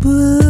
不